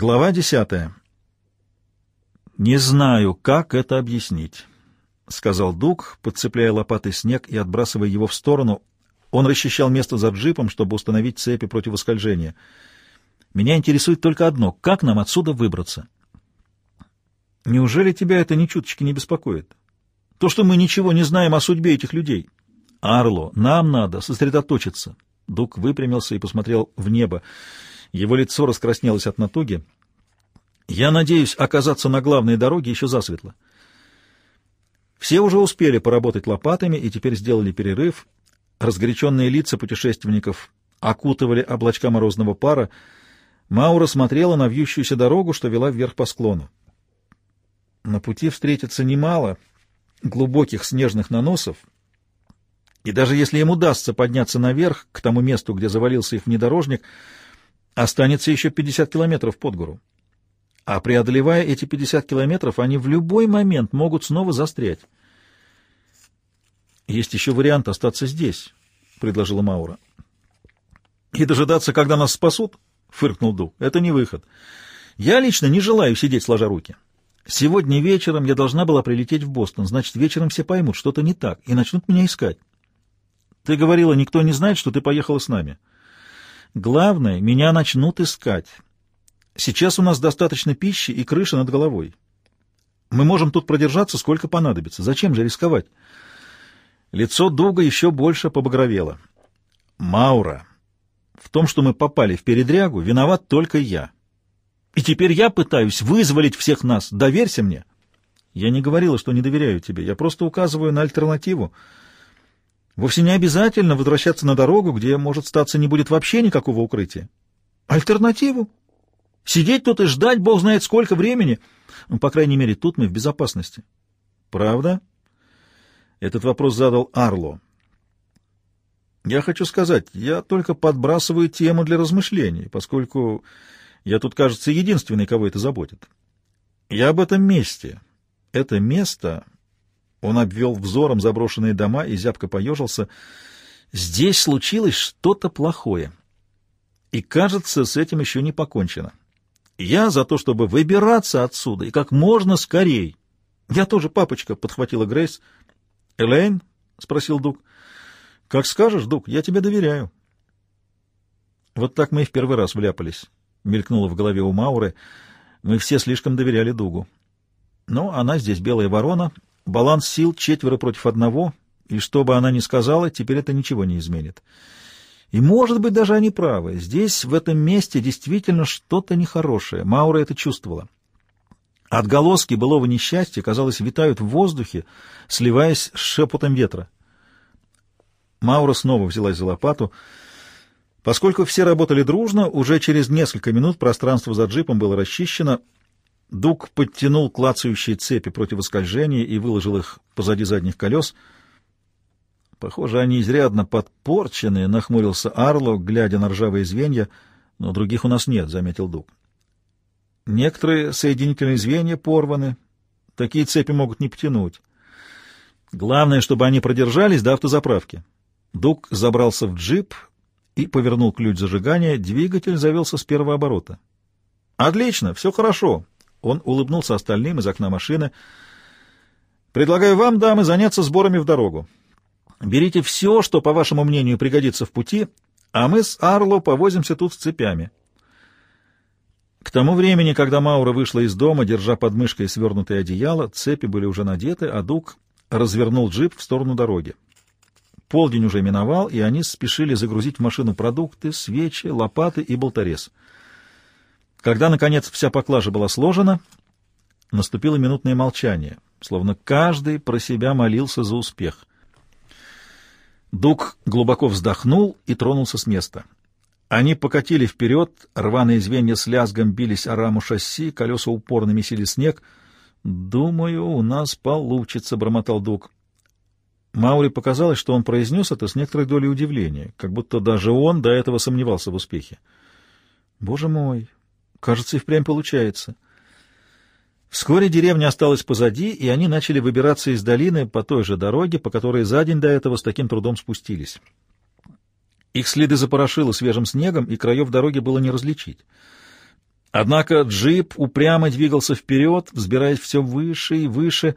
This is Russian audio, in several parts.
Глава десятая. «Не знаю, как это объяснить», — сказал Дуг, подцепляя лопатой снег и отбрасывая его в сторону. Он расчищал место за джипом, чтобы установить цепи противоскольжения. «Меня интересует только одно — как нам отсюда выбраться?» «Неужели тебя это ни чуточки не беспокоит? То, что мы ничего не знаем о судьбе этих людей?» «Арло, нам надо сосредоточиться». Дуг выпрямился и посмотрел в небо. Его лицо раскраснелось от натуги. «Я надеюсь оказаться на главной дороге еще засветло». Все уже успели поработать лопатами и теперь сделали перерыв. Разгоряченные лица путешественников окутывали облачка морозного пара. Маура смотрела на вьющуюся дорогу, что вела вверх по склону. На пути встретится немало глубоких снежных наносов, и даже если им удастся подняться наверх, к тому месту, где завалился их внедорожник, останется еще 50 километров под гору. А преодолевая эти 50 километров, они в любой момент могут снова застрять. «Есть еще вариант остаться здесь», — предложила Маура. «И дожидаться, когда нас спасут?» — фыркнул Ду. «Это не выход. Я лично не желаю сидеть сложа руки. Сегодня вечером я должна была прилететь в Бостон. Значит, вечером все поймут, что-то не так, и начнут меня искать. Ты говорила, никто не знает, что ты поехала с нами. Главное, меня начнут искать. Сейчас у нас достаточно пищи и крыши над головой. Мы можем тут продержаться, сколько понадобится. Зачем же рисковать?» Лицо Дуга еще больше побагровело. «Маура, в том, что мы попали в передрягу, виноват только я. И теперь я пытаюсь вызволить всех нас. Доверься мне». «Я не говорила, что не доверяю тебе. Я просто указываю на альтернативу. Вовсе не обязательно возвращаться на дорогу, где, может статься, не будет вообще никакого укрытия. Альтернативу? Сидеть тут и ждать, бог знает сколько времени. Ну, по крайней мере, тут мы в безопасности». «Правда?» Этот вопрос задал Арло. Я хочу сказать, я только подбрасываю тему для размышлений, поскольку я тут, кажется, единственный, кого это заботит. Я об этом месте. Это место... Он обвел взором заброшенные дома и зябко поежился. Здесь случилось что-то плохое. И, кажется, с этим еще не покончено. Я за то, чтобы выбираться отсюда и как можно скорей. Я тоже, папочка, — подхватила Грейс, — «Элейн?» — спросил Дуг. «Как скажешь, Дуг, я тебе доверяю». Вот так мы и в первый раз вляпались, — мелькнуло в голове у Мауры. Мы все слишком доверяли Дугу. Но она здесь белая ворона, баланс сил четверо против одного, и что бы она ни сказала, теперь это ничего не изменит. И, может быть, даже они правы. Здесь, в этом месте, действительно что-то нехорошее. Маура это чувствовала. Отголоски былого несчастья, казалось, витают в воздухе, сливаясь с шепотом ветра. Маура снова взялась за лопату. Поскольку все работали дружно, уже через несколько минут пространство за джипом было расчищено. Дуг подтянул клацающие цепи противоскольжения и выложил их позади задних колес. Похоже, они изрядно подпорчены, — нахмурился Арло, глядя на ржавые звенья. — Но других у нас нет, — заметил Дуг. Некоторые соединительные звенья порваны. Такие цепи могут не потянуть. Главное, чтобы они продержались до автозаправки. Дуг забрался в джип и повернул ключ зажигания. Двигатель завелся с первого оборота. «Отлично, все хорошо!» Он улыбнулся остальным из окна машины. «Предлагаю вам, дамы, заняться сборами в дорогу. Берите все, что, по вашему мнению, пригодится в пути, а мы с Арло повозимся тут с цепями». К тому времени, когда Маура вышла из дома, держа под мышкой свернутое одеяло, цепи были уже надеты, а Дуг развернул джип в сторону дороги. Полдень уже миновал, и они спешили загрузить в машину продукты, свечи, лопаты и болторез. Когда, наконец, вся поклажа была сложена, наступило минутное молчание, словно каждый про себя молился за успех. Дуг глубоко вздохнул и тронулся с места — они покатили вперед, рваные звенья с лязгом бились о раму шасси, колеса упорно месили снег. «Думаю, у нас получится», — бормотал Дуг. Маури показалось, что он произнес это с некоторой долей удивления, как будто даже он до этого сомневался в успехе. «Боже мой! Кажется, и впрямь получается». Вскоре деревня осталась позади, и они начали выбираться из долины по той же дороге, по которой за день до этого с таким трудом спустились. Их следы запорошило свежим снегом, и краев дороги было не различить. Однако джип упрямо двигался вперед, взбираясь все выше и выше.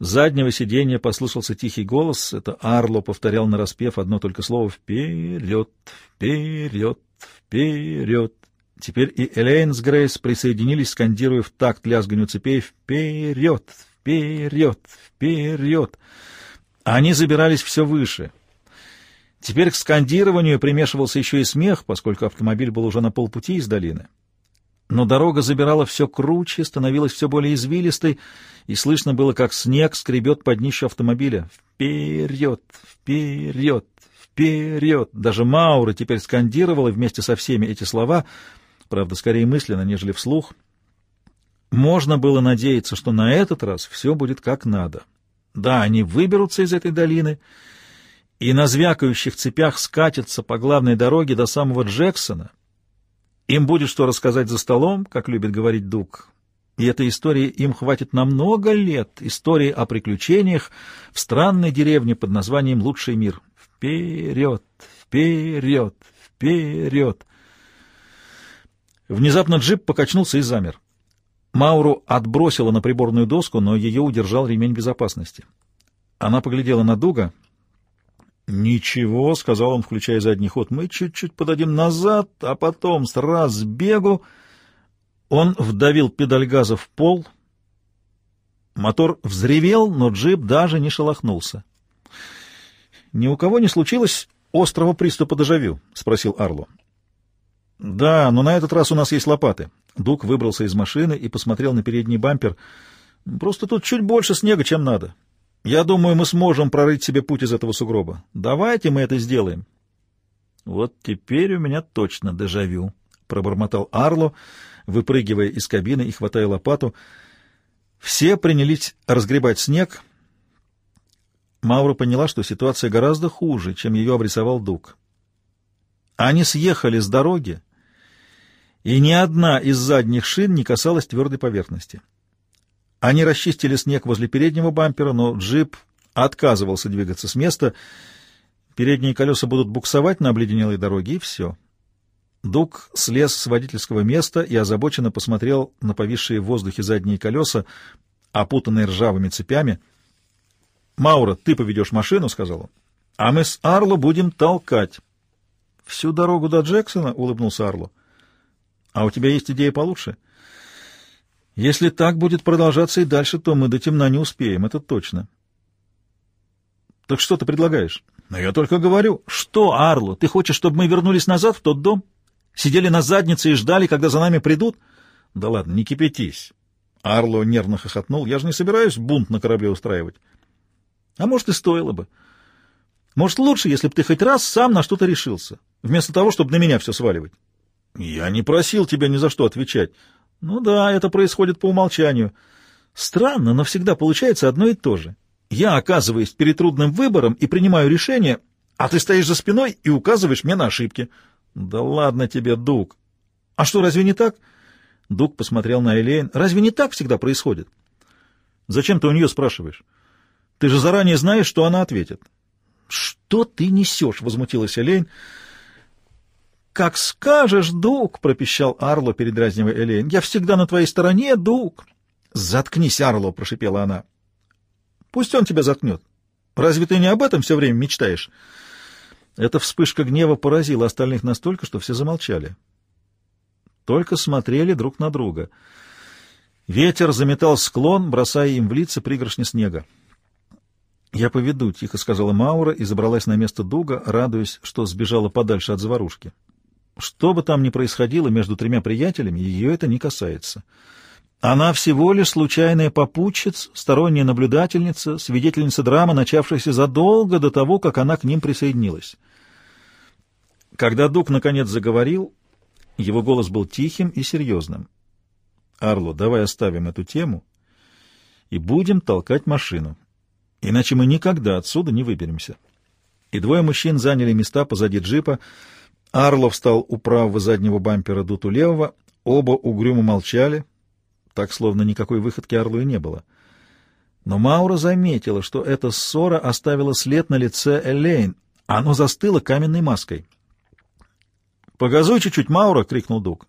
С заднего сиденья послышался тихий голос. Это Арло повторял нараспев одно только слово «Вперед! Вперед! Вперед!» Теперь и Элейн с Грейс присоединились, скандируя в такт лязганью цепей «Вперед! Вперед! Вперед!» Они забирались все выше. Теперь к скандированию примешивался еще и смех, поскольку автомобиль был уже на полпути из долины. Но дорога забирала все круче, становилась все более извилистой, и слышно было, как снег скребет под днищу автомобиля. «Вперед! Вперед! Вперед!» Даже Маура теперь скандировала вместе со всеми эти слова, правда, скорее мысленно, нежели вслух. Можно было надеяться, что на этот раз все будет как надо. Да, они выберутся из этой долины и на звякающих цепях скатятся по главной дороге до самого Джексона — им будет что рассказать за столом, как любит говорить Дуг. И этой истории им хватит на много лет, истории о приключениях в странной деревне под названием «Лучший мир». Вперед, вперед, вперед! Внезапно джип покачнулся и замер. Мауру отбросила на приборную доску, но ее удержал ремень безопасности. Она поглядела на Дуга — «Ничего», — сказал он, включая задний ход, — «мы чуть-чуть подадим назад, а потом с разбегу...» Он вдавил педаль газа в пол. Мотор взревел, но джип даже не шелохнулся. «Ни у кого не случилось острого приступа дежавю?» — спросил Арло. «Да, но на этот раз у нас есть лопаты». Дук выбрался из машины и посмотрел на передний бампер. «Просто тут чуть больше снега, чем надо. Я думаю, мы сможем прорыть себе путь из этого сугроба. Давайте мы это сделаем. Вот теперь у меня точно дежавю, — пробормотал Арло, выпрыгивая из кабины и хватая лопату. Все принялись разгребать снег. Маура поняла, что ситуация гораздо хуже, чем ее обрисовал Дуг. Они съехали с дороги, и ни одна из задних шин не касалась твердой поверхности. Они расчистили снег возле переднего бампера, но джип отказывался двигаться с места. Передние колеса будут буксовать на обледенелой дороге, и все. Дуг слез с водительского места и озабоченно посмотрел на повисшие в воздухе задние колеса, опутанные ржавыми цепями. «Маура, ты поведешь машину», — сказал он, — «а мы с Арло будем толкать». «Всю дорогу до Джексона?» — улыбнулся Арло. «А у тебя есть идея получше?» Если так будет продолжаться и дальше, то мы до темна не успеем, это точно. Так что ты предлагаешь? Но я только говорю. Что, Арло, ты хочешь, чтобы мы вернулись назад в тот дом? Сидели на заднице и ждали, когда за нами придут? Да ладно, не кипятись. Арло нервно хохотнул. Я же не собираюсь бунт на корабле устраивать. А может, и стоило бы. Может, лучше, если бы ты хоть раз сам на что-то решился, вместо того, чтобы на меня все сваливать. Я не просил тебя ни за что отвечать. Ну да, это происходит по умолчанию. Странно, но всегда получается одно и то же. Я оказываюсь перед трудным выбором и принимаю решение, а ты стоишь за спиной и указываешь мне на ошибки. Да ладно тебе, Дуг. А что, разве не так? Дуг посмотрел на Элейн. Разве не так всегда происходит? Зачем ты у нее спрашиваешь? Ты же заранее знаешь, что она ответит. Что ты несешь? Возмутилась Элейн. «Как скажешь, Дуг!» — пропищал Арло, передразнивая Элейн. «Я всегда на твоей стороне, Дуг!» «Заткнись, Арло!» — прошипела она. «Пусть он тебя заткнет. Разве ты не об этом все время мечтаешь?» Эта вспышка гнева поразила остальных настолько, что все замолчали. Только смотрели друг на друга. Ветер заметал склон, бросая им в лица пригоршни снега. «Я поведу», — тихо сказала Маура и забралась на место Дуга, радуясь, что сбежала подальше от заварушки. Что бы там ни происходило между тремя приятелями, ее это не касается. Она всего лишь случайная попутчица, сторонняя наблюдательница, свидетельница драмы, начавшейся задолго до того, как она к ним присоединилась. Когда Дуг наконец заговорил, его голос был тихим и серьезным. «Арло, давай оставим эту тему и будем толкать машину, иначе мы никогда отсюда не выберемся». И двое мужчин заняли места позади джипа, Арло встал у правого заднего бампера Дуту левого, оба угрюмо молчали, так словно никакой выходки Орлу не было. Но Маура заметила, что эта ссора оставила след на лице Элейн, оно застыло каменной маской. «Погазуй чуть-чуть, Маура!» — крикнул Дуг.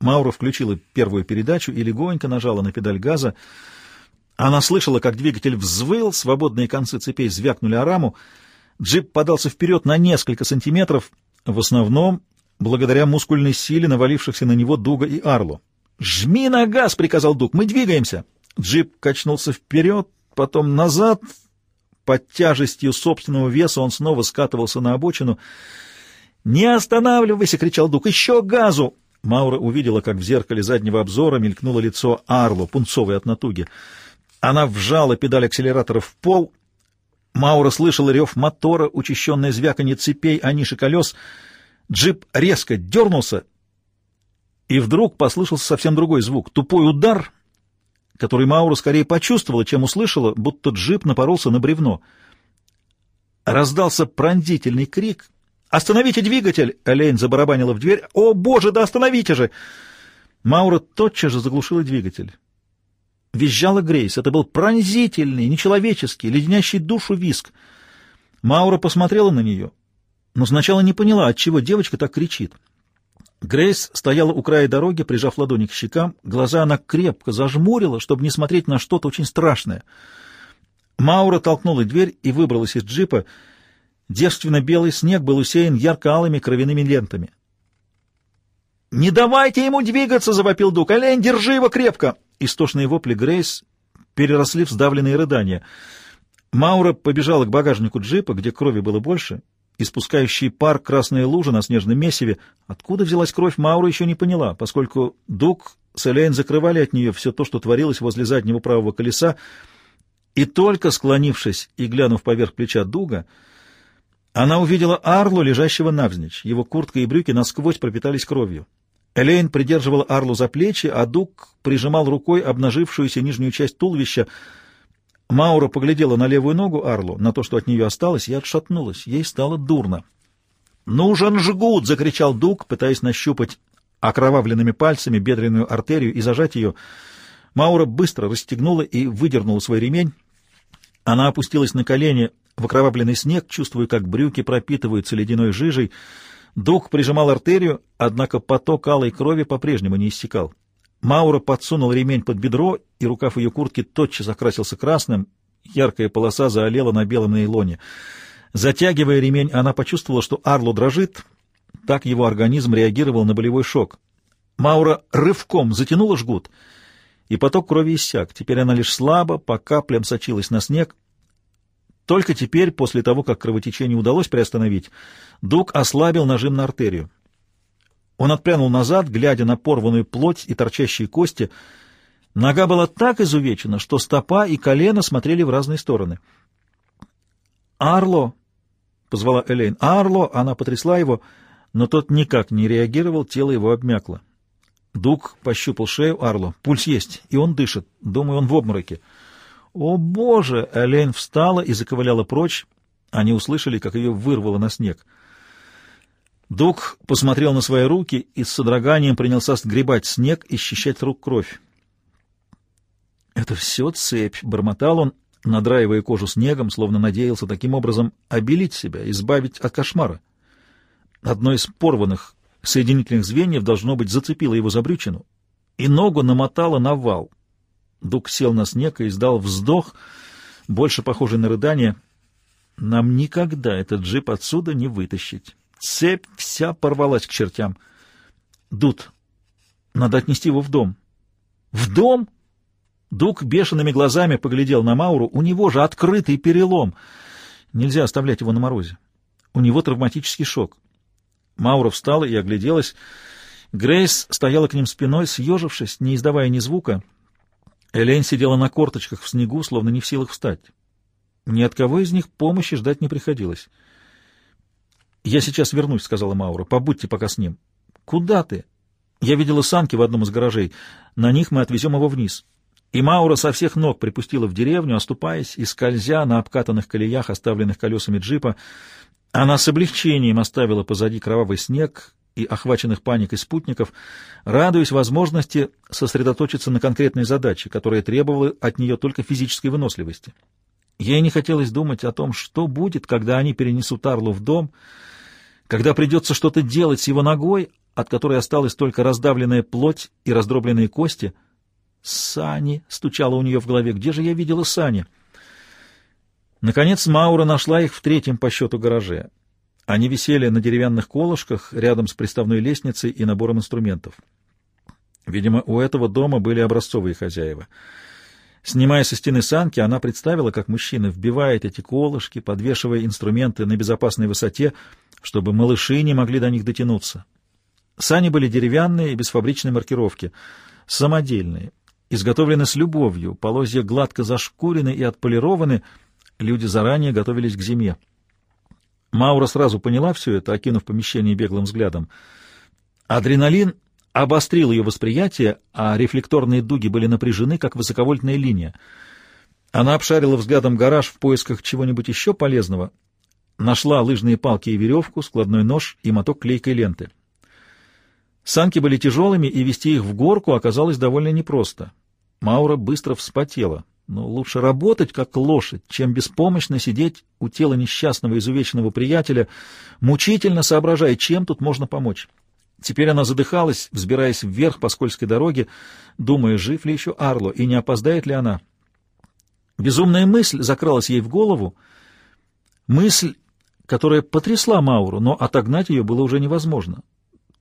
Маура включила первую передачу и легонько нажала на педаль газа. Она слышала, как двигатель взвыл, свободные концы цепей звякнули о раму. Джип подался вперед на несколько сантиметров, в основном благодаря мускульной силе навалившихся на него Дуга и Арло. «Жми на газ!» — приказал Дуг. «Мы двигаемся!» Джип качнулся вперед, потом назад. Под тяжестью собственного веса он снова скатывался на обочину. «Не останавливайся!» — кричал Дуг. «Еще газу!» Маура увидела, как в зеркале заднего обзора мелькнуло лицо Арло, пунцовой от натуги. Она вжала педаль акселератора в пол. Маура слышала рев мотора, учащенное звяканье цепей, а ниши колес. Джип резко дернулся, и вдруг послышался совсем другой звук. Тупой удар, который Маура скорее почувствовала, чем услышала, будто джип напоролся на бревно. Раздался пронзительный крик. «Остановите двигатель!» — Элейн забарабанила в дверь. «О, боже, да остановите же!» Маура тотчас же заглушила двигатель. Визжала Грейс. Это был пронзительный, нечеловеческий, леденящий душу виск. Маура посмотрела на нее, но сначала не поняла, отчего девочка так кричит. Грейс стояла у края дороги, прижав ладони к щекам. Глаза она крепко зажмурила, чтобы не смотреть на что-то очень страшное. Маура толкнула дверь и выбралась из джипа. Девственно-белый снег был усеян ярко-алыми кровяными лентами. «Не давайте ему двигаться!» — завопил Дук. «Олень, держи его крепко!» Истошные вопли Грейс переросли в сдавленные рыдания. Маура побежала к багажнику джипа, где крови было больше, испускающий пар красные лужи на снежном месиве. Откуда взялась кровь, Маура еще не поняла, поскольку Дук с Элейн закрывали от нее все то, что творилось возле заднего правого колеса, и только склонившись и глянув поверх плеча Дуга, она увидела Арлу, лежащего навзничь. Его куртка и брюки насквозь пропитались кровью. Элейн придерживала Арлу за плечи, а Дуг прижимал рукой обнажившуюся нижнюю часть туловища. Маура поглядела на левую ногу Арлу, на то, что от нее осталось, и отшатнулась. Ей стало дурно. «Нужен жгут!» — закричал Дуг, пытаясь нащупать окровавленными пальцами бедренную артерию и зажать ее. Маура быстро расстегнула и выдернула свой ремень. Она опустилась на колени в окровавленный снег, чувствуя, как брюки пропитываются ледяной жижей, Дух прижимал артерию, однако поток алой крови по-прежнему не иссякал. Маура подсунул ремень под бедро, и рукав ее куртки тотчас окрасился красным, яркая полоса заолела на белом нейлоне. Затягивая ремень, она почувствовала, что Арло дрожит, так его организм реагировал на болевой шок. Маура рывком затянула жгут, и поток крови иссяк. Теперь она лишь слабо, по каплям сочилась на снег. Только теперь, после того, как кровотечение удалось приостановить, Дуг ослабил нажим на артерию. Он отпрянул назад, глядя на порванную плоть и торчащие кости. Нога была так изувечена, что стопа и колено смотрели в разные стороны. «Арло!» — позвала Элейн. «Арло!» — она потрясла его, но тот никак не реагировал, тело его обмякло. Дуг пощупал шею Арло. Пульс есть, и он дышит. Думаю, он в обмороке. «О, Боже!» — Элейн встала и заковыляла прочь. Они услышали, как ее вырвало на снег. Дуг посмотрел на свои руки и с содроганием принялся сгребать снег и счищать рук кровь. «Это все цепь», — бормотал он, надраивая кожу снегом, словно надеялся таким образом обелить себя, избавить от кошмара. Одно из порванных соединительных звеньев, должно быть, зацепило его за брючину, и ногу намотало на вал — Дуг сел на снег и издал вздох, больше похожий на рыдание. Нам никогда этот джип отсюда не вытащить. Цепь вся порвалась к чертям. Дуд, надо отнести его в дом. В дом? Дуг бешеными глазами поглядел на Мауру. У него же открытый перелом. Нельзя оставлять его на морозе. У него травматический шок. Маура встала и огляделась. Грейс стояла к ним спиной, съежившись, не издавая ни звука. Элейн сидела на корточках в снегу, словно не в силах встать. Ни от кого из них помощи ждать не приходилось. «Я сейчас вернусь», — сказала Маура. «Побудьте пока с ним». «Куда ты?» «Я видела санки в одном из гаражей. На них мы отвезем его вниз». И Маура со всех ног припустила в деревню, оступаясь и скользя на обкатанных колеях, оставленных колесами джипа. Она с облегчением оставила позади кровавый снег и охваченных паникой спутников, радуясь возможности сосредоточиться на конкретной задаче, которая требовала от нее только физической выносливости. Ей не хотелось думать о том, что будет, когда они перенесут Арлу в дом, когда придется что-то делать с его ногой, от которой осталась только раздавленная плоть и раздробленные кости. «Сани!» — стучало у нее в голове. «Где же я видела Сани?» Наконец Маура нашла их в третьем по счету гараже. Они висели на деревянных колышках рядом с приставной лестницей и набором инструментов. Видимо, у этого дома были образцовые хозяева. Снимая со стены санки, она представила, как мужчина вбивает эти колышки, подвешивая инструменты на безопасной высоте, чтобы малыши не могли до них дотянуться. Сани были деревянные и без фабричной маркировки, самодельные, изготовлены с любовью, полозья гладко зашкурены и отполированы, люди заранее готовились к зиме. Маура сразу поняла все это, окинув помещение беглым взглядом. Адреналин обострил ее восприятие, а рефлекторные дуги были напряжены, как высоковольтная линия. Она обшарила взглядом гараж в поисках чего-нибудь еще полезного, нашла лыжные палки и веревку, складной нож и моток клейкой ленты. Санки были тяжелыми, и вести их в горку оказалось довольно непросто. Маура быстро вспотела. Но лучше работать, как лошадь, чем беспомощно сидеть у тела несчастного изувеченного приятеля, мучительно соображая, чем тут можно помочь. Теперь она задыхалась, взбираясь вверх по скользкой дороге, думая, жив ли еще Арло и не опоздает ли она. Безумная мысль закралась ей в голову, мысль, которая потрясла Мауру, но отогнать ее было уже невозможно.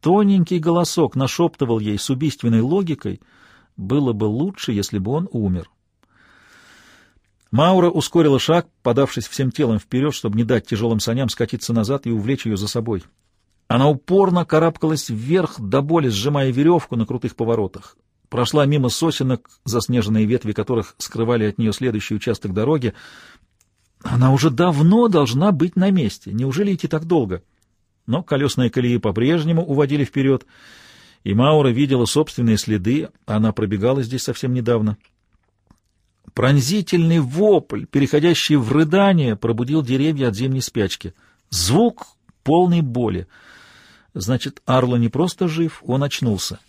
Тоненький голосок нашептывал ей с убийственной логикой, было бы лучше, если бы он умер. Маура ускорила шаг, подавшись всем телом вперед, чтобы не дать тяжелым саням скатиться назад и увлечь ее за собой. Она упорно карабкалась вверх, до боли сжимая веревку на крутых поворотах. Прошла мимо сосенок, заснеженные ветви которых скрывали от нее следующий участок дороги. Она уже давно должна быть на месте. Неужели идти так долго? — но колесные колеи по-прежнему уводили вперед, и Маура видела собственные следы, она пробегала здесь совсем недавно. Пронзительный вопль, переходящий в рыдание, пробудил деревья от зимней спячки. Звук полной боли. Значит, Арло не просто жив, он очнулся.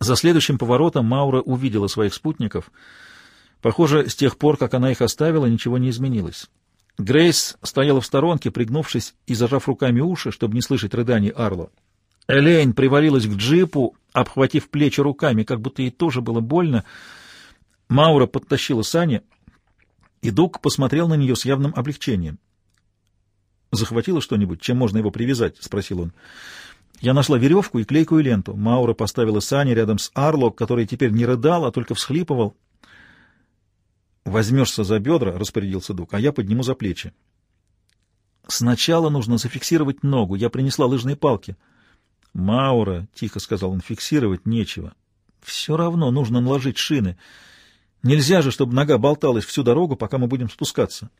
За следующим поворотом Маура увидела своих спутников. Похоже, с тех пор, как она их оставила, ничего не изменилось. Грейс стояла в сторонке, пригнувшись и зажав руками уши, чтобы не слышать рыданий Арло. Элейн привалилась к джипу, обхватив плечи руками, как будто ей тоже было больно. Маура подтащила сани, и Дуг посмотрел на нее с явным облегчением. «Захватила что-нибудь, чем можно его привязать?» — спросил он. Я нашла веревку и клейкую ленту. Маура поставила сани рядом с Арло, который теперь не рыдал, а только всхлипывал. «Возьмешься за бедра», — распорядился Дук, — «а я подниму за плечи». «Сначала нужно зафиксировать ногу. Я принесла лыжные палки». «Маура», — тихо сказал он, — «фиксировать нечего. Все равно нужно наложить шины. Нельзя же, чтобы нога болталась всю дорогу, пока мы будем спускаться».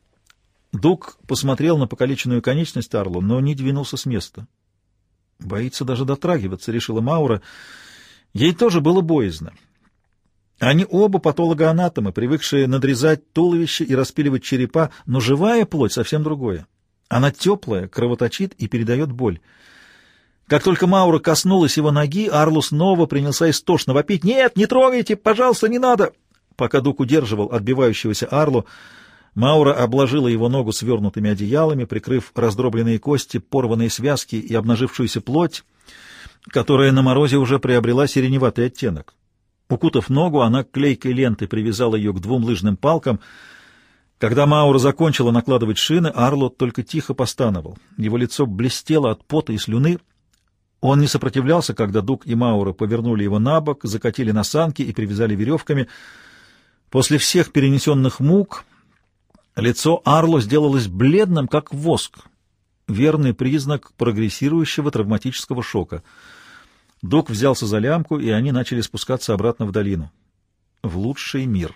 Дук посмотрел на покалеченную конечность Арлу, но не двинулся с места. «Боится даже дотрагиваться», — решила Маура. Ей тоже было боязно. Они оба патологоанатомы, привыкшие надрезать туловище и распиливать черепа, но живая плоть совсем другое. Она теплая, кровоточит и передает боль. Как только Маура коснулась его ноги, Арлу снова принялся истошно вопить. «Нет, не трогайте! Пожалуйста, не надо!» Пока Дук удерживал отбивающегося Арлу, Маура обложила его ногу свернутыми одеялами, прикрыв раздробленные кости, порванные связки и обнажившуюся плоть, которая на морозе уже приобрела сиреневатый оттенок. Укутав ногу, она клейкой лентой привязала ее к двум лыжным палкам. Когда Маура закончила накладывать шины, Арлот только тихо постановал. Его лицо блестело от пота и слюны. Он не сопротивлялся, когда Дук и Маура повернули его на бок, закатили на санки и привязали веревками. После всех перенесенных мук лицо Арло сделалось бледным, как воск. Верный признак прогрессирующего травматического шока — Док взялся за лямку, и они начали спускаться обратно в долину. В лучший мир.